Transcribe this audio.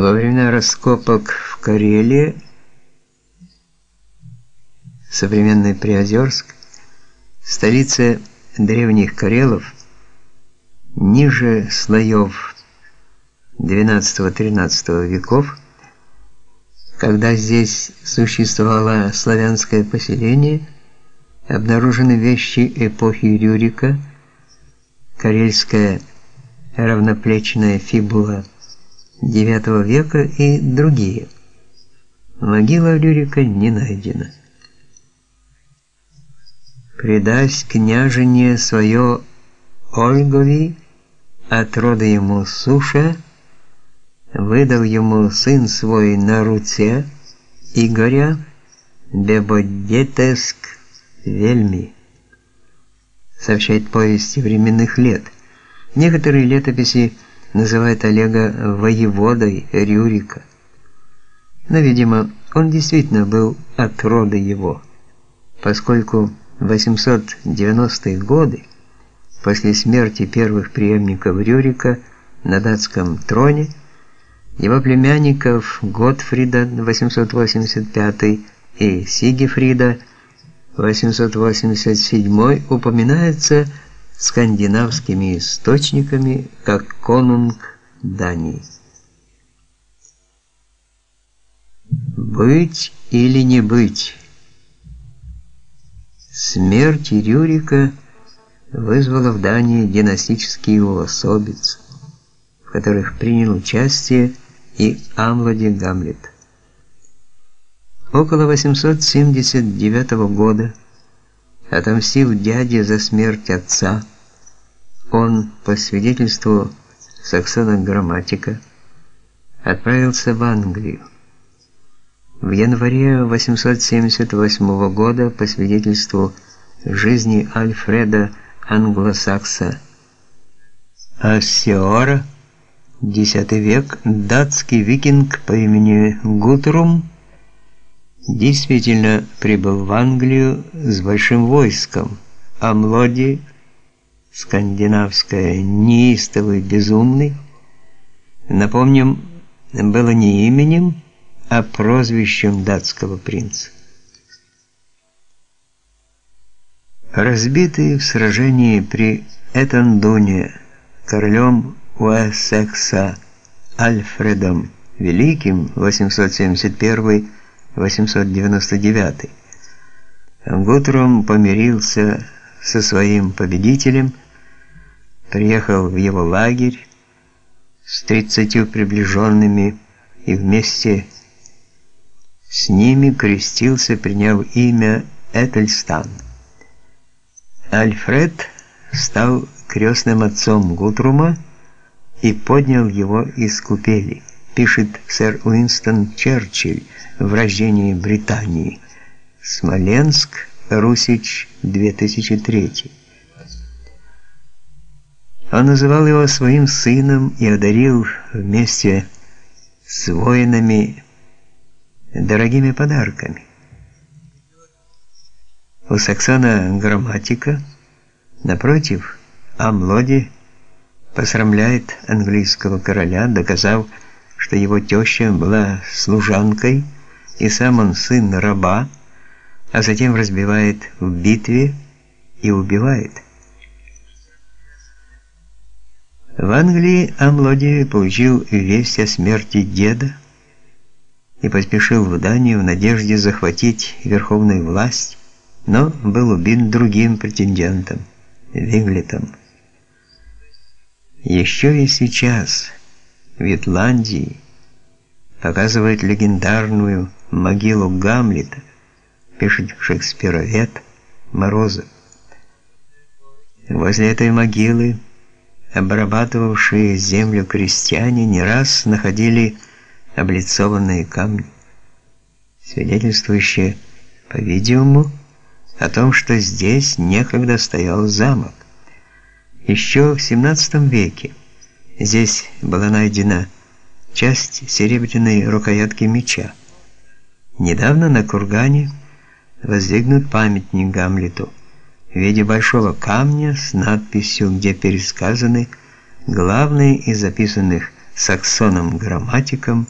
Во время раскопок в Карелии, современный Приозерск, столице древних карелов, ниже слоев XII-XIII веков, когда здесь существовало славянское поселение, обнаружены вещи эпохи Рюрика, карельская равноплечная фибула IX века и другие. Могила Рюрика не найдена. Предась княжение свое Ольгови, от рода ему Суша, выдал ему сын свой на руце Игоря, Бебодетеск Вельми, сообщает повесть временных лет. Некоторые летописи называет Олега воеводой Рюрика. Но, видимо, он действительно был от рода его, поскольку в 890-е годы, после смерти первых преемников Рюрика на датском троне, его племянников Готфрида 885 и Сигифрида 887 упоминается скандинавскими источниками как конунг Дании. Быть или не быть? Смерть Рюрика вызвала в Дании династические усобицы, в которых принял участие и Амвлади Гамлет. Около 879 года отомстив дяде за смерть отца, он, по свидетельству Саксона Грамматика, отправился в Англию. В январе 878 года, по свидетельству жизни Альфреда Англосакса Ассиора, X век, датский викинг по имени Гутрум действительно прибыл в Англию с большим войском, а Млоди, скандинавская неистовый безумный, напомним, было не именем, а прозвищем датского принца. Разбитый в сражении при Этандуне королем Уэссекса Альфредом Великим 871 899. Гутрум помирился со своим победителем, приехал в его лагерь с тридцатью приближенными и вместе с ними крестился, приняв имя Этельстан. Альфред стал крестным отцом Гутрума и поднял его из купели пишет сэр Уинстон Черчилль в рождении Британии. Смоленск, Русич, 2003. Он называл его своим сыном и одарил вместе с воинами дорогими подарками. У Саксона грамматика, напротив, Амлоди посрамляет английского короля, доказав, что его теща была служанкой, и сам он сын раба, а затем разбивает в битве и убивает. В Англии Амлоди получил весть о смерти деда и поспешил в Данию в надежде захватить верховную власть, но был убит другим претендентом Виглетом. Еще и сейчас в Итландии показывает легендарную могилу Гамлета, пишет шекспировед Морозов. Возле этой могилы обрабатывавшие землю крестьяне не раз находили облицованные камни, свидетельствующие, по-видимому, о том, что здесь некогда стоял замок. Еще в XVII веке Здесь была найдена часть серебряной рукоятки меча. Недавно на кургане воздвигнут памятник Гамлету в виде большого камня с надписью, где пересказаны главные из записанных саксоном-грамматиком